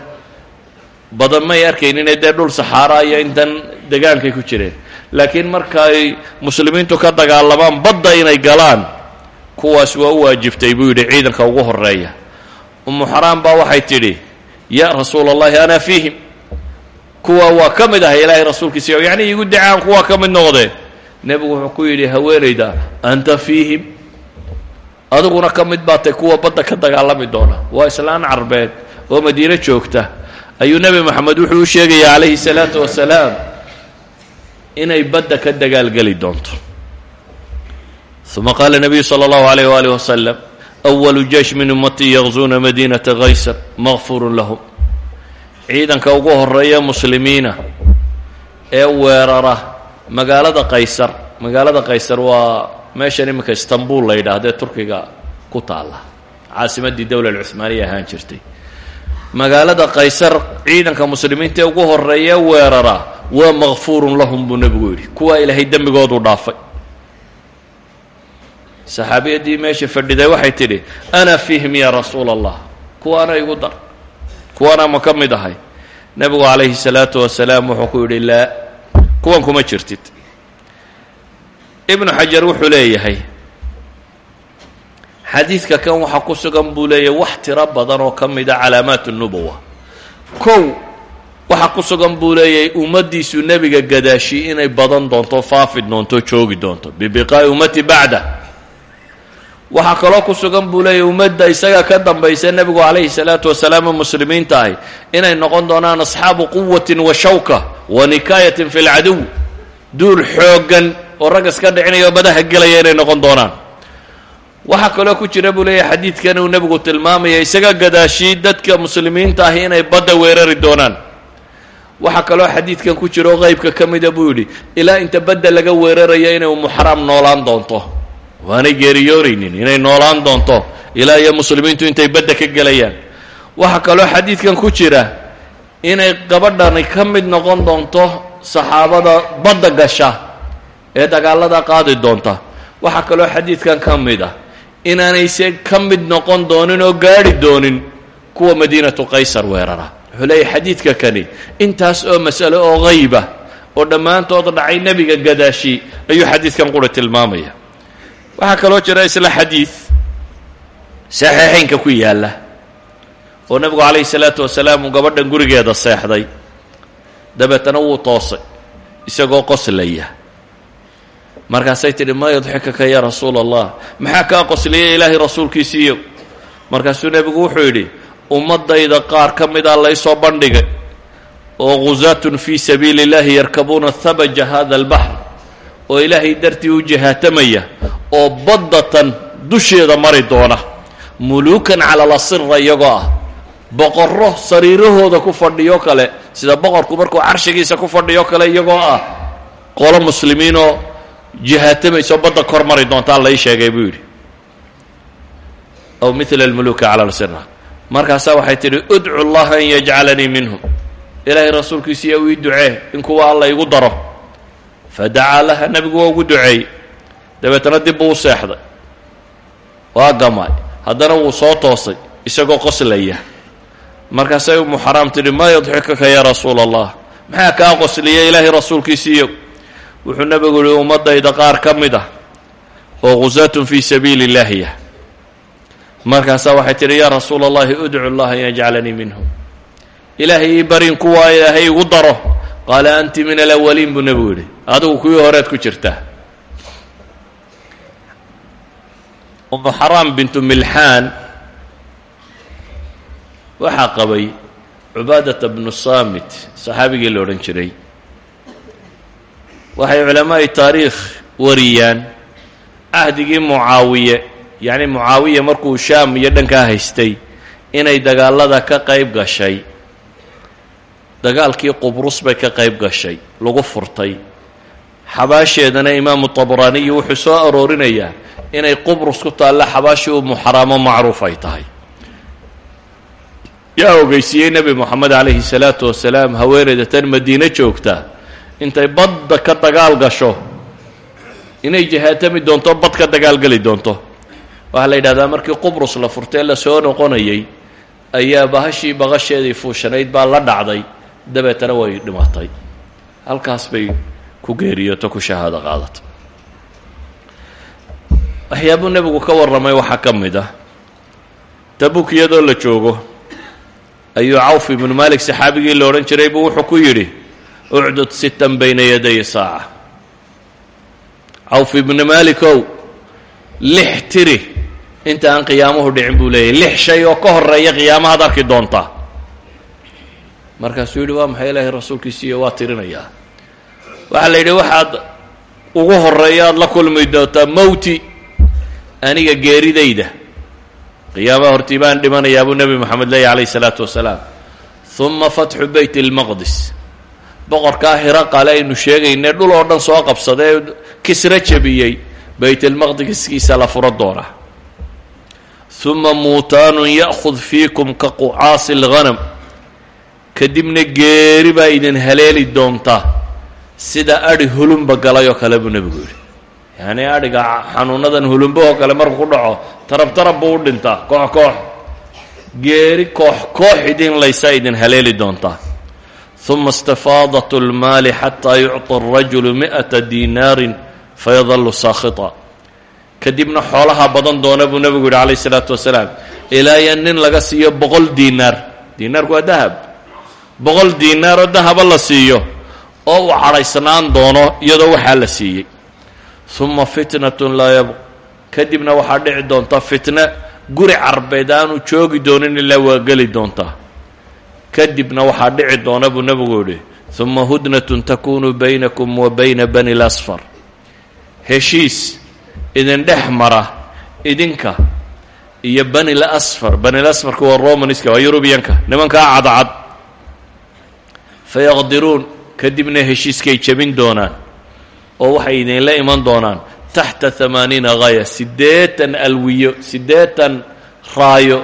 badan may arkayninee dee dhul saxaara iyo intan degaankay ku jireen. Laakiin markaay muslimiintu ka dagaalamaan badda inay galaan kuwaas waa u waajibtay buu yidhi ciidanka ugu horreeya umu xaraam baa waxay tidhi ya rasuula allahi ana fiihim. Kuwa waa ka mid ahay ilaahay rasuulkiisa yacni igu dacaan kuwaa ka mid noqdee. Nebigu wuxuu ku yidhi haweenayda anta fiihim adiguna ka mid baatay kuwa badda ka dagaalami doona. Waa islaan carbeed oo madiino joogta. Ayuu nebi moxamed wuxuu u sheegaya calayhi salaatu wasalaam inay badda ka dagaalgeli doonto. Uma qaala nabiyu sala allahu alayh waalih wasalam awalu jeish min ummatii yaqzuuna madiinata kaysar makfurun lahum. Ciidanka ugu horreeya muslimiina ee weerara magaalada qaysar magaalada qaysar waa meeshan iminka istanbul la yidhaahdee turkiga ku taalla. Caasimaddii dowla alcuhmaaniya ahaan jirtay. Magaalada qaysar ciidanka muslimiinta ugu horreeya weerara waa makfuurun lahum buu nebigu yidhi. Kuwaa ilaahay dembigoodu dhaafay. Saxaabiyaddii meesha fadhiday waxay tidhi ana fihim ya rasuula allah kuwaana igu dar. Kuwaana ma ka mid ahay. Nebigu calayhi salaatu wasalaam wuxuu ku yidhi laa kuwan kuma jirtid ibnu xajar wuxuu leeyahay xadiidka kan waxaa ku sugan buu leeyahay wax tiro badan oo ka mida calaamaat nubuwa. Kow waxaa ku sugan buu leeyahay ummaddiisu nebiga gadaashi inay badan doonto faafi doonto joogi doonto bibiqaa'i ummati bacda. Waxaa kaloo ku sugan buu leeyahy ummadda isaga ka dambaysa nebigu calayhi salaatu wasalaam muslimiinta ahy inay noqon doonaan asxaabu quwatin wa shawka wa nikaayatin fi lcaduw duul xooggan oo rag iska dhicinaya oo badaha gelaya inay noqon doonaan. Waxaa kaloo ku jira buu leeyahy xadiidkan uu nebigu tilmaamaya isaga gadaashii dadka muslimiinta ahi inay badda weerari doonaan. Waxaa kaloo xadiidkan ku jira oo qeybka ka mida buu yidhi ilaa inta badda laga weeraraya inay umuxaraam noolaan doonto. Waanay geeriyooraynin inay noolaan doonto ilaa iyo muslimiintu intay badda ka gelayaan. Waxaa kaloo xadiidkan ku jira inay gabadhani ka mid noqon doonto saxaabada badda gasha ee dagaalada qaadi doonta. Waxaa kaloo xadiidkan ka mid ah inaanayse ka mid noqon doonin oo gaadhi doonin kuwa madiinatu qaysar weerara. Wuxuu leeyahy xadiidka kani intaas oo mas'alo oo hayba oo dhammaantood dhacay nebiga gadaashi ayuu xadiidkan quri tilmaamaya. Waxaa kaloo jira isla xadiid saxiixaynka ku yaalla oo nebigu calayhi salaatu wasalaam uu gabadhan gurigeeda seexday dabeetana wuu toosay isagoo qoslaya. Markaasay tidhi ma yudxikaka ya rasuula allah maxaa kaa qosliyay ilaahay rasuulkiisiiyo markaasuu nebigu wuxuu yidhi ummaddayda qaar ka mida laysoo bandhigay oo ghusaatun fii sabiili اllahi yarkabuuna habaja hada albaxr oo ilaahay dartii u jihaatamaya oo baddatan dusheeda mari doona muluukan cala lasira iyagoo ah boqorro sariirahooda ku fadhiyo kale sida boqorku markuu carshigiisa ku fadhiyo kale iyagoo ah qolo muslimiinoo jihaatamayso badda kor mari doontaa lai sheegay buu yidhi. Aw mila almuluuka cala lasira markaasaa waxay tidhi udcu llaha an yajcalanii minhum ilaahay rasuulkiisiiya uu ii ducee in kuwa alla igu daro. Fadacaa laha nebigu waa ugu duceeyey dabeetana dib buu u seexday. Waa gamay. Haddana wuu soo toosay isagoo qoslaya markaasay umu xaraam tidhi maa yudxikaka ya rasuula allah maxaa kaa qosliya ilaahay rasuulkiisiiyo wuxuu nebigu yihi ummaddayda qaar ka mid ah oo ghusaatun fii sabiili illaahiya markaasaa waxay tidhi yaa rasuula allahi udcu llaha an yajcalanii minhum ilaahay ii barin kuwaa ilaahay igu daro. Qaala anti min alawaliin buu nebigu yidhi. Adigu horeed ku jirtaa umu xaraam bintu milxaan waxaa qabay cubaadata bnu saamit saxaabigii la odhan jiray. Waxay culamaa'i taariikh wariyaan cahdigii mucaawiye yacni mucaawiya markuu shaam iyo dhankaa haystay inay dagaalada ka qayb gashay. Dagaalkii qubrus bay ka qayb gashay lagu furtay. Xabaasheedana imaamu tabraaniyi wuxuu soo aroorinayaa inay qubrus ku taallo xabaashii umu xaraamo macruuf ay tahay yaa ogeysiiyey nebi moxamed calayhi salaatu wasalaam haweeneyda tan madiine joogta intay badda ka dagaal gasho inay jihaatami doonto bad ka dagaalgeli doonto. Waxaa la yidhahdaa markii qubrus la furtee la soo noqonayay ayaa bahashii baqasheedii fuushanayd baa la dhacday. Dabeetana way dhimatay. Halkaas bay ku geeriyoto ku shahaado qaadato waxyaabuu nebigu ka warramay waxaa ka mid ah. Tabuk iyadoo la joogo ayuu cawf ibnu malik saxaabigii la odhan jiray buu wuxuu ku yidhi ucdud sitan bayna yaday saaca. Cawf ibnu malikow lix tiri inta aan qiyaamuhu dhicin buu leeyahy lix shay oo ka horreeya qiyaamahaad arki doontaa markaasuu yidhi waa maxay ilaahay rasuulkiisiiyo waa tirinayaa. Waxaa la yidhi waxaad ugu horreeya aad la kulmi doontaa mowti aniga geeridayda qiyaamaha hortii baan dhimanayaa buu nebi maxamed leeya alayhi isalaatu wasalaam uma fatxu beyt ilmaqdis boqorkaa hiraqale aynu sheegayne dhul oo dhan soo qabsaday kisra jabiyey beytilmaqdiskiisa la furo doonaa. Uma muutaanun ya'khud fiikum ka qucaasi alghanam. Kadibna geeri baa idin haleeli doonta sida adhi hulumba galay oo kale buu nebigu yidhi yacnii adhiga xanuunadan hulumbaoo kale markuu ku dhaco tarab tarab buu u dhintaa koox koox geeri koox koox idin laysaa idin haleeli doontaa uma istafaadat اlmaali xataa yucطi الrajulu miئata dinaarin fayadalu saakhita kadibna xoolaha badan doona buu nebigu yidhi calayh isalaatu wasalaam ilaaya nin laga siiyo boqol diinaar diinaarku waa dahab boqol diinaar oo dahaba la siiyo oo uu cadhaysnaan doono iyadoo waxaa la siiyey uma fitnatun laa yabq kadibna waxaa dhici doonta fitne guri carbeed aanu joogi doonin ilaa waa geli doontaa kadibna waxaa dhici doona buu nebigu yidhi uma hudnatun takunu baynakum wa bayna bani lasfar heshiis idin dhex mara idinka iyo bani lasfar bani lasfarka waa romanska waa yurubiyanka nimankaa cadcad. Fayaqdiruun kadibna heshiiskay jebin doonaan oo waxay idinla iman doonaan taxta hamaaniina haya siddeetan alwiyo siddeetan raayo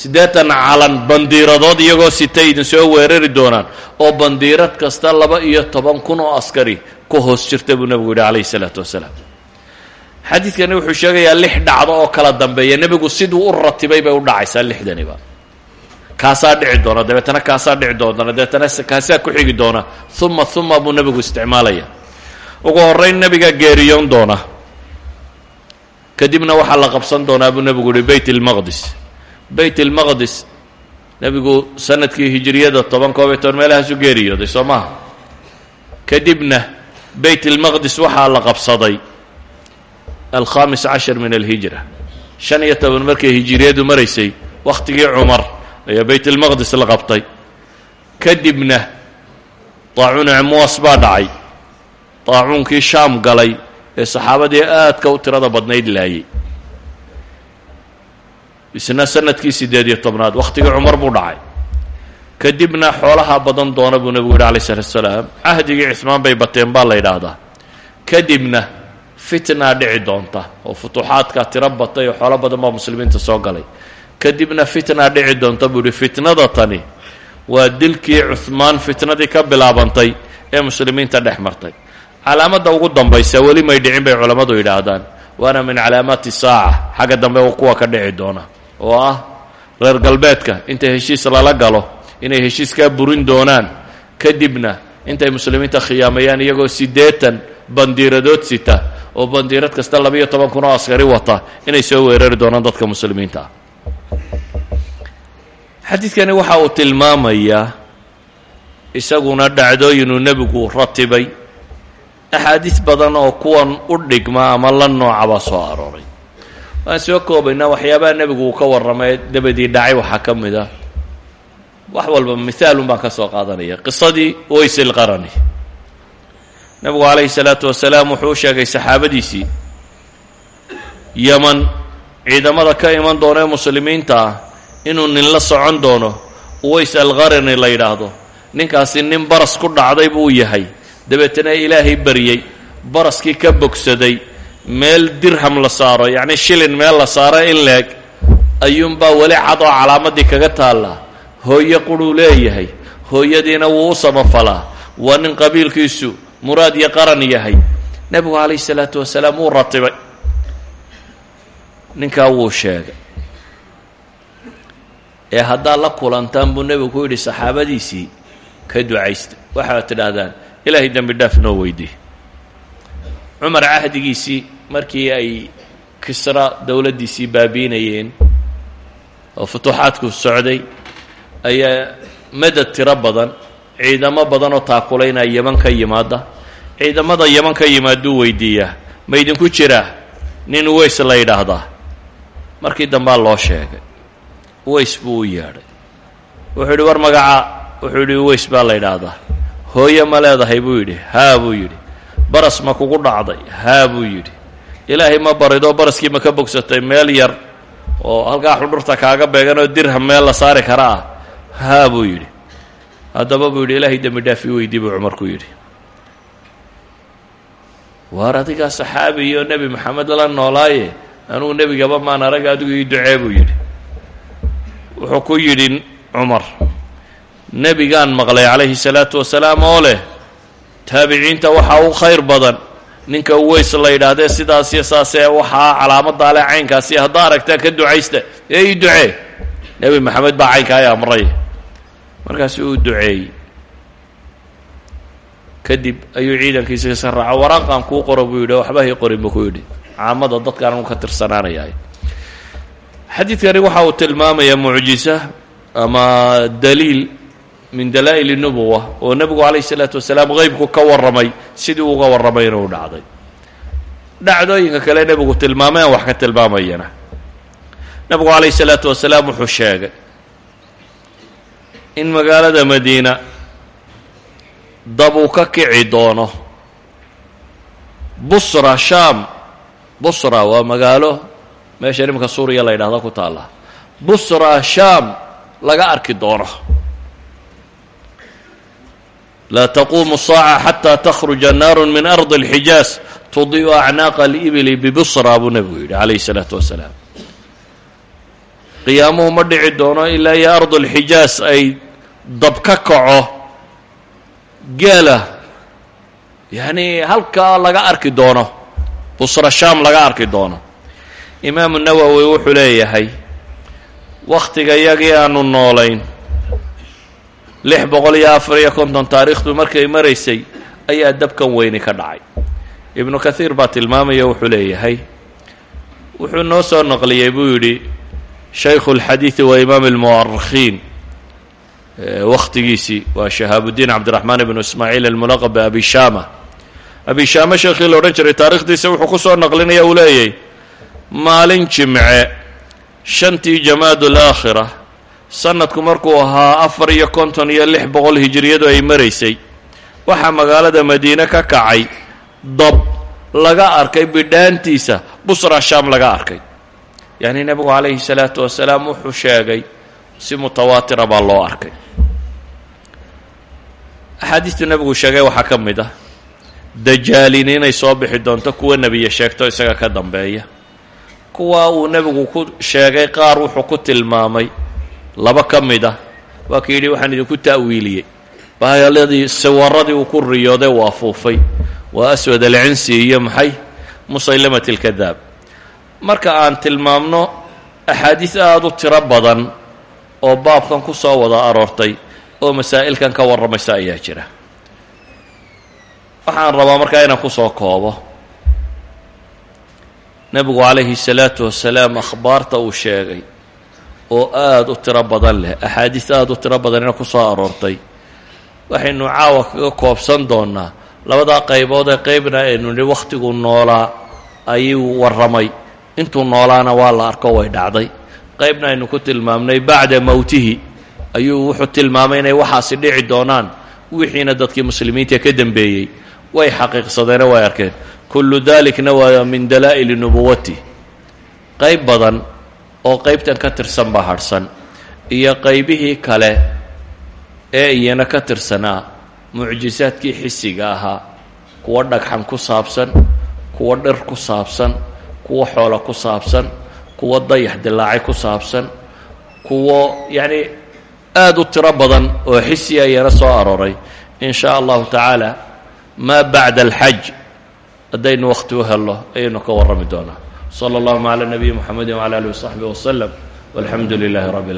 siddeetan calan bandiiradood iyagoo sitay idin soo weerari doonaan oo bandiirad kasta laba iyo toban kun oo askari ku hoos jirta buu nebigu yidhi calayhi isalaatu wasalaam. Xadiidkani wuxuu sheegayaa lix dhacdo oo kala dambeeya nebigu siduu u ratibay bay u dhacaysaa lixdaniba kaasaa dhici doona dabeetana kaasaa dhici doona dabeetana kaasaa ku xigi doona uma uma buu nebigu isticmaalaya ugu horrayn nebiga geeriyoon doona. Kadibna waxaa la qabsan doonaa buu nebigu yihi beyt ilmaqdis beyt ilmaqdis nebigu sannadkii hijiriyada toban koob iyo toban meelahaasu geeriyooday soo maha kadibna beyt ilmaqdis waxaa la qabsaday alkhamis cashar min alhijra. Shan iyo toban markay hijiriyadu maraysay wakhtigii cumar ayaa beyt ilmaqdis la qabtay. Kadibna daacuun amwas baa dhacay daacuunkii shaam galay ee saxaabadii aadka u tirada badnayd laayay isna sannadkii siddeed iyo tobnaad wakhtigii cumar buu dhacay kadibna xoolaha badan doona buu nebigu yidhi alay isalaatu salaam cahdigii cismaan bay bateen baa la yidhaahdaa kadibna fitnaa dhici doonta oo futuuxaadkaa tiro batay oo xoolo badan baa muslimiinta soo galay kadibna fitnaa dhici doonta buu yihi fitnada tani waa dilkii cuhmaan fitnadii ka bilaabantay ee muslimiinta dhex martay calaamadda ugu dambaysa weli may dhicin bay culammadu yidhaahdaan. Waana min calaamaati saaca xagga dambe kuwa ka dhici doona. Oo ah reer galbeedka inta heshiis lala galo inay heshiiskaa burin doonaan kadibna intay muslimiinta khiyaamayaan iyagoo siddeetan bandiiradood sita oo bandiirad kasta labayo toban kun oo askari wata inay soo weerari doonaan dadka muslimiinta. Xadiidkani waxa uu tilmaamayaa isaguna dhacdooyinuu nebigu ratibay axaadiis badan oo kuwan u dhigma ama la nooca baa soo arooray. Waan soo koobaynaa waxyaabaha nebigu uu ka warramay dabadii dhacay waxaa ka mid ah wax walba mithaalun baan ka soo qaadanaya qisadii waysil qarani. Nebigu calayhi salaatu wasalaam wuxuu u sheegay saxaabadiisii yeman ciidamada ka iman doona ee muslimiinta ah inuu nin la socon doono uways alqarani la yidhaahdo. Ninkaasi nin baras ku dhacday buu yahay dabeetana ilaahay baryey baraskii ka bogsaday meel dirham la saaro yacni shilin meel la saaro in leeg ayuunbaa weli cad oo calaamadii kaga taallaa. Hooyo quruu leeyahay hooyadiina wuu u samafalaa waa nin qabiilkiisu muraad iyo qaran yahay. Nebigu calayhi salaatu wasalaam wuu ratibay. Ninkaa wuu sheegay. Ee haddaad la kulantaan buu nebigu ku yidhi saxaabadiisii ka ducaysta waxaad tidhaahdaan ilaahay dembi dhaaf noo weydiy cumar cahdigiisii markii ay kisra dowladdiisii baabiinayeen oo futuuxaadku socday ayaa madad tiro badan ciidamo badan oo taakulaynaa yeman ka yimaada. Ciidamada yeman ka yimaaduu weydiiyaa ma idinku jiraa nin uways la yidhaahdaa. Markii dambaa loo sheegay uways buu u yeedhay. Wuxuu yidhi war magaca wuxuu yidhi uways baa la yidhaahdaa hooye ma leedahay buu yidhi haa buu yidhi. Baras ma kugu dhacday haa buu yidhi. Ilaahay ma baridoo baraskii ma ka bogsatay meel yar oo halkaa xudhurta kaaga beegan oo dirham meel la saari kara ah haa buu yidhi. Haddaba buu yidhi ilaahay dembi dhaaf ii weydii buu cumar ku yidhi. Waar adigaa saxaabi iyo nebi maxamed la noolaaye? Anugu nebigaba maan arag adigu ii ducee buu yidhi. Wuxuu ku yidhi cumar nebigaan maqlay calayhi salaatu wasalaam oo leh taabiciinta waxaa u khayr badan ninka uweys la yidhaahdee sidaas iyo saasee waxaa calaamadaa leh caynkaasi haddaa aragtaan ka ducaysta ee ii ducee nebi maxamed baa caynkaa ay amray. Markaasi uu duceeyey. Kadib ayuu ciidankiisa kasa raaco waraaqan kuu qoro buu yidhi waxba hay qorin ku yidhi. Caamada dadkaan anu ka tirsanaanayahay. Xadiidkani waxa uu tilmaamayaa mucjisa ama daliil min dalaa'il nubuwa oo nebigu calayh isalaatu wasalaam qeybku ka warramay sidii uga warramay inuu dhacday. Dhacdooyinka kale nebigu tilmaamay aan wax ka tilmaamayana. Nebigu calayh isalaatu wasalaam wuxuu sheegay in magaalada madiina dab uu ka kici doono. Busra sham busra waa magaalo meesha nimanka suuriya la yidhahdo ku taalla. Busra sham laga arki doono laa taquumu saaca xataa takhruja naaru min ardi alxijaas tudiu acnaaqa alibili bibusra buu nebigu yidhi calayhi salaatu wasalaam qiyaamuhu ma dhici doono ilaa iyo ardu alxijaas ay dab ka kaco geela yacnii halkaa laga arki doono busra shaam laga arki doono imaamu nawowi wuxuu leeyahay wakhtiga yagii aanu noolayn lix boqol iyo afar iyo konton taariikhdu markay maraysay ayaa dabkan weyni ka dhacay. Ibnu kathiir baa tilmaamaya wuxuu leeyahay wuxuu noo soo naqliyey buu yidhi shaykhu اlxadiidi wa imaam اlmu'arikhiin wakhtigiisii waa shahaabudiin cabdiraxmaan ibnu ismaaciil almulaqab biabi shama abi shaame sheekhii la odhan jiray taarikhdiisa wuxuu ku soo naqlinaya uu leeyahy maalin jimce shantii jamaad alaakhira sanadku markuu ahaa afar iyo konton iyo lix boqol hijiriyadu ay maraysay waxaa magaalada madiine ka kacay. Dab laga arkay bidhaantiisa busra shaam laga arkay. Yacni nebigu calayhi salaatu wasalaam wuxuu sheegay si mutawaatira baa loo arkay. Axaadiistuu nebigu sheegay waxaa ka mid ah. Dajaalin inay soo bixi doonto kuwa nebiya sheegto isaga ka dambeeya. Kuwa uu nebigu ku sheegay qaar wuxuu ku tilmaamay laba ka mid ah. Waa ka yidhi waxaan idinku ta'wiiliyey baaladii sawaradii uu ku riyooday uu afuufay waa aswad alcinsi iyo maxay? Musaylamat alkadaab. Marka aan tilmaamno axaadiis aada u tiro badan oo baabkan ku soo wada aroortay oo masaa'ilkan ka warramaysa ayaa jira. Waxaan rabaa markaa inaan ku soo koobo. Nebigu calayhi salaatu wasalaam akhbaarta uu sheegay oo aada u tiro badan leh axaadiis aada u tiro badanina ku soo aroortay. Waxaynu caawa kaga koobsan doonnaa labadaa qaybood ee qaybna aynu nidhi wakhtigu noolaa ayuu warramay intuu noolaana waa la arko way dhacday. Qaybna aynu ku tilmaamnay bacda mowtihi ayuu wuxuu tilmaamay inay waxaasi dhici doonaan wixiina dadkii muslimiinta ka dembeeyey way xaqiiqsadeene way arkeen. Kullu dalikna waa min dalaa'ili nubuwati qayb badan oo qaybtan ka tirsan baa hadhsan iyo qaybihii kale ee iyana ka tirsanaa mucjisaadkii xisiga ahaa kuwo dhagxan ku saabsan kuwo dhir ku saabsan kuwo xoolo ku saabsan kuwo dayax dilaacay ku saabsan kuwo yacni aada u tiro badan oo xisi ayana soo arooray. In shaa allahu tacaala maa bacda alxaj haddaynu wakhti u helno ayaynu ka warrami doonaa sala allahuma cala nabiyi muxamedi wcala alih wasaxbi waslem walxamdu lilahi rabbi اlcalamin